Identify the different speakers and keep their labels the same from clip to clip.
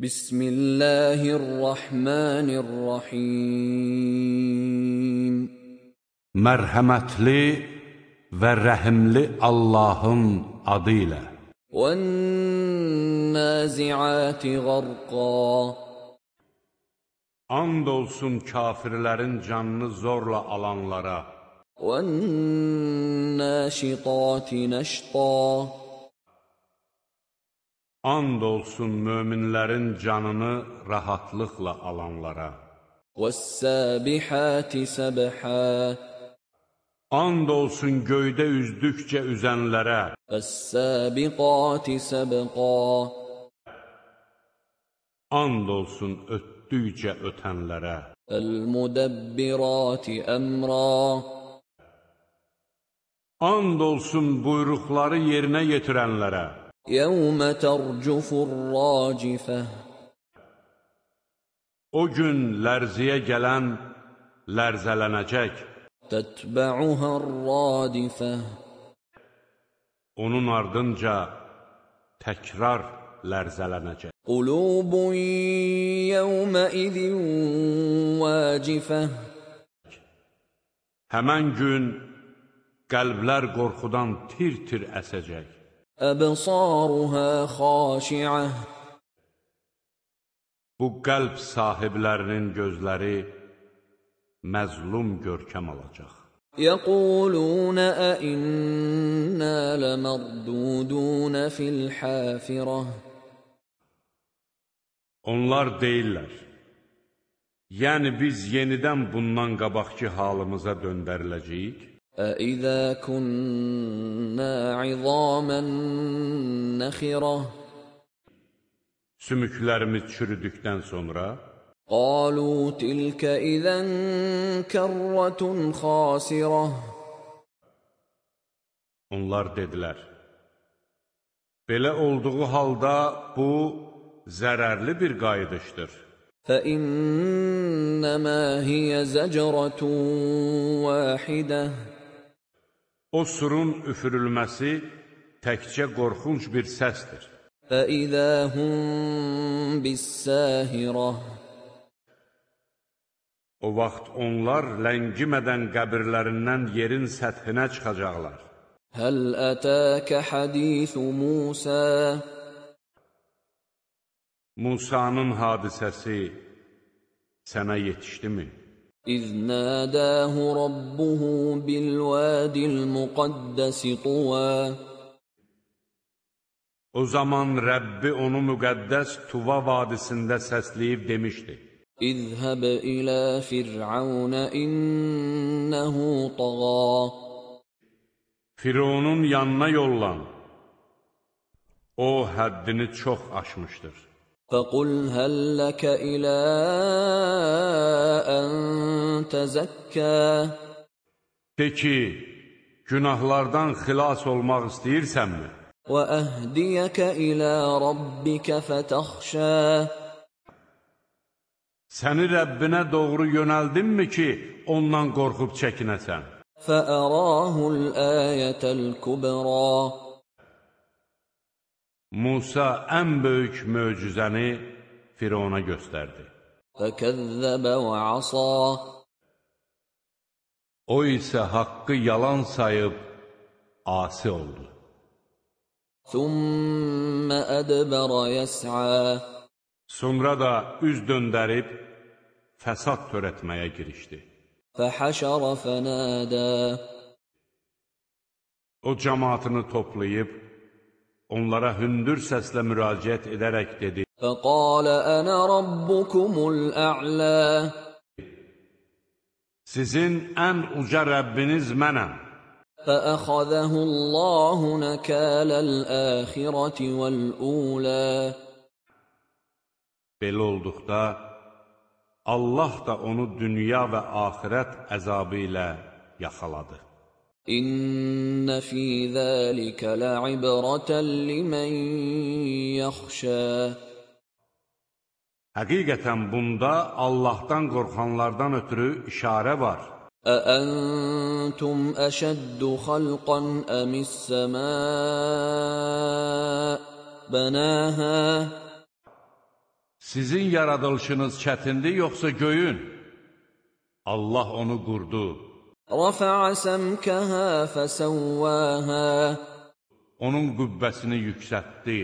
Speaker 1: بسم الله الرحمن الرحيم
Speaker 2: Mərhəmətli və rəhimli Allahın adı ilə.
Speaker 1: والنازعات غرقا
Speaker 2: And olsun kafirlərin canını zorla alanlara,
Speaker 1: والناشطات نشطا
Speaker 2: and olsun möminlərin canını rahatlıqla alanlara,
Speaker 1: والسابحات سبحا
Speaker 2: and olsun göydə üzdükcə üzənlərə,
Speaker 1: فالسابقات سبقا
Speaker 2: and olsun ötdükcə ötənlərə,
Speaker 1: المدبرات أمرا
Speaker 2: and olsun buyruqları yerinə yetirənlərə,
Speaker 1: يوم ترجف الراجفة
Speaker 2: o gün lərziyə gələn lərzələnəcək,
Speaker 1: تتبعها الرادفة
Speaker 2: onun ardınca təkrar lərzələnəcək.
Speaker 1: قلوب يومئذ واجفة
Speaker 2: Həmən gün qəlblər qorxudan tir-tir əsəcək.
Speaker 1: Əbsarha xaşiə
Speaker 2: Bu qəlb sahiblərinin gözləri məzlum görkəm alacaq.
Speaker 1: Yəqulun əinnə ləmərdudun fil hafirə
Speaker 2: Onlar deyirlər, yəni biz yenidən bundan qabaqki halımıza döndəriləcəyik.
Speaker 1: أئذا كنا عظاما نخرة
Speaker 2: sümüklərimiz çürüdükdən sonra,
Speaker 1: قالوا تلك إذا كرة خاسرة
Speaker 2: onlar dedilər, belə olduğu halda bu zərərli bir qayıdışdır.
Speaker 1: فإنما هي زجرة واحدة
Speaker 2: O surun üfürülməsi təkcə qorxunc bir səsdir.
Speaker 1: فإذا هم بالساهرة
Speaker 2: O vaxt onlar ləngimədən qəbirlərindən yerin səthinə çıxacaqlar.
Speaker 1: هل أتاك حديث موسى
Speaker 2: Musanın hadisəsi sənə yetişdimi?
Speaker 1: إذ ناداه ربه بالواد المقدس طوى
Speaker 2: O zaman Rəbbi onu müqəddəs Tuva vadisində səsləyib demişdi.
Speaker 1: اذهب إلى فرعون إنه طغى
Speaker 2: Fironun yanına yollan. O həddini çox aşmışdır.
Speaker 1: فقل هل لك إلى أن تزكى
Speaker 2: De ki, günahlardan xilas olmaq istəyirsənmi?
Speaker 1: وأهديك إلى ربك فتخشى
Speaker 2: Səni Rəbbinə doğru yönəldimmi ki, ondan qorxub çəkinəsən?
Speaker 1: فأراه الآية الكبرى
Speaker 2: Musa ən böyük möcüzəni Firona göstərdi.
Speaker 1: فكذب وعصى
Speaker 2: O isə haqqı yalan sayıb asi oldu.
Speaker 1: Thumma adbara yas'a
Speaker 2: Sonra da üz döndərib fəsad törətməyə girişdi.
Speaker 1: Fahashara fanada
Speaker 2: O cemaatını toplayıb onlara hündür səslə müraciət edərək dedi:
Speaker 1: "Faqala ana rabbukumul a'la"
Speaker 2: Sizin ən uca Rəbbiniz mənəm.
Speaker 1: فأخذه الله نكال الآخرة والأولى
Speaker 2: Belə olduqda Allah da onu dünya və axirət əzabı ilə yaxaladı.
Speaker 1: إن في ذلك لعبرة لمن يخشى
Speaker 2: Həqiqətən bunda Allahdan qorxanlardan ötürü işarə var.
Speaker 1: Əəntum əşəddu xalqan əmis-səmâ bənâhâ
Speaker 2: Sizin yaradılışınız çətindir yoxsa göyün? Allah onu qurdu.
Speaker 1: Rafa'a samkaha fasawwaha
Speaker 2: Onun qübbəsini yüksəltdi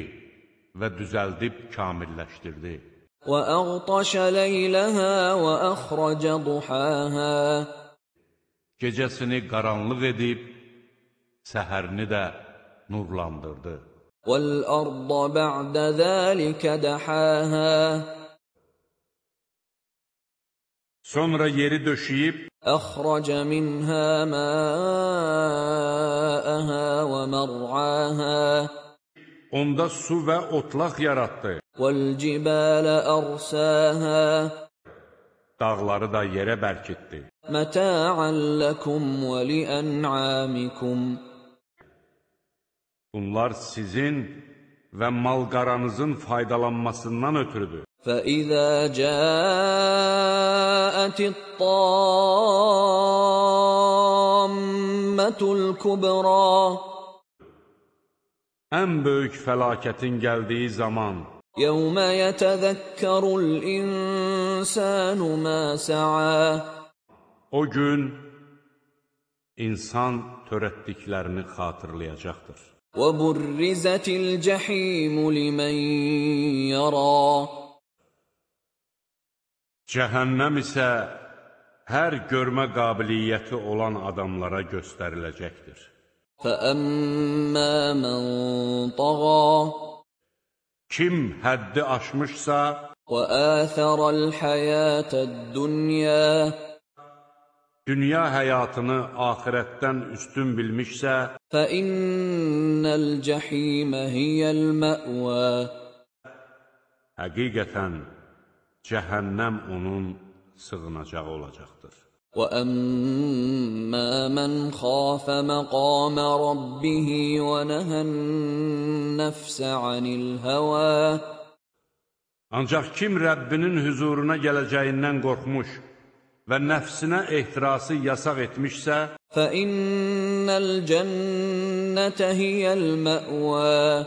Speaker 2: və düzəldib kamilləşdirdi.
Speaker 1: وأغطش ليلها وأخرج ضحاها
Speaker 2: Gecəsini qaranlıq edib, səhərini də nurlandırdı.
Speaker 1: والأرض بعد ذلك دحاها
Speaker 2: Sonra yeri döşəyib,
Speaker 1: أخرج منها ماءها ومرعاها
Speaker 2: onda su və otlaq yaratdı.
Speaker 1: والجبال أرساها
Speaker 2: Dağları da yerə bərkitdi.
Speaker 1: متاعا لكم ولأنعامكم
Speaker 2: Bunlar sizin və mal-qaranızın faydalanmasından ötürüdür.
Speaker 1: فإذا جاءت الطامة الكبرى
Speaker 2: Ən böyük fəlakətin gəldiyi zaman,
Speaker 1: يوم يتذكر الإنسان ما سعى
Speaker 2: o gün insan törətdiklərini xatırlayacaqdır.
Speaker 1: وبرزت الجحيم لمن يرى
Speaker 2: Cəhənnəm isə hər görmə qabiliyyəti olan adamlara göstəriləcəkdir.
Speaker 1: فأما من طغى
Speaker 2: Kim həddi aşmışsa,
Speaker 1: وآثر الحياة الدنيا
Speaker 2: dünya həyatını axirətdən üstün bilmişsə,
Speaker 1: فإن الجحيم هي المأوى
Speaker 2: həqiqətən cəhənnəm onun sığınacağı olacaqdır.
Speaker 1: وأما من خاف مقام ربه ونهى النفس عن الهوى
Speaker 2: Ancaq kim Rəbbinin hüzuruna gələcəyindən qorxmuş və nəfsinə ehtirası yasaq etmişsə,
Speaker 1: فإن الجنة هي المأوى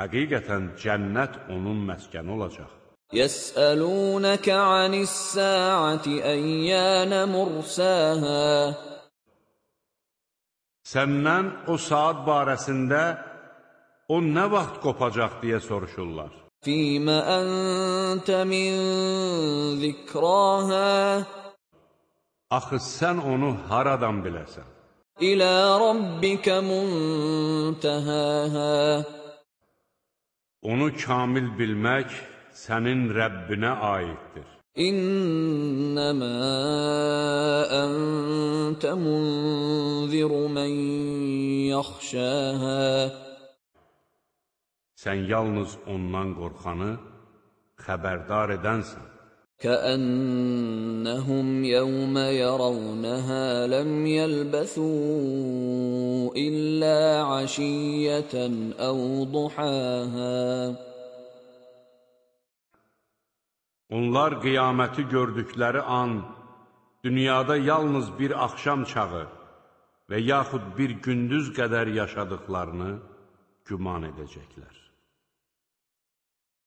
Speaker 2: həqiqətən cənnət onun məskəni olacaq.
Speaker 1: يسألونك عن الساعة أيان مرساها
Speaker 2: Səndən o saat barəsində o nə vaxt qopacaq deyə soruşurlar.
Speaker 1: فيم أنت من ذكراها
Speaker 2: Axı sən onu haradan biləsən?
Speaker 1: إلى ربك منتهاها
Speaker 2: Onu kamil bilmək sənin Rəbbinə aiddir.
Speaker 1: إنما أنت منذر من يخشاها
Speaker 2: Sən yalnız ondan qorxanı xəbərdar edənsən.
Speaker 1: كأنهم يوم يرونها لم يلبثوا إلا عشية أو ضحاها
Speaker 2: Onlar qiyaməti gördükləri an dünyada yalnız bir axşam çağı və yaxud bir gündüz qədər yaşadıqlarını güman edəcəklər.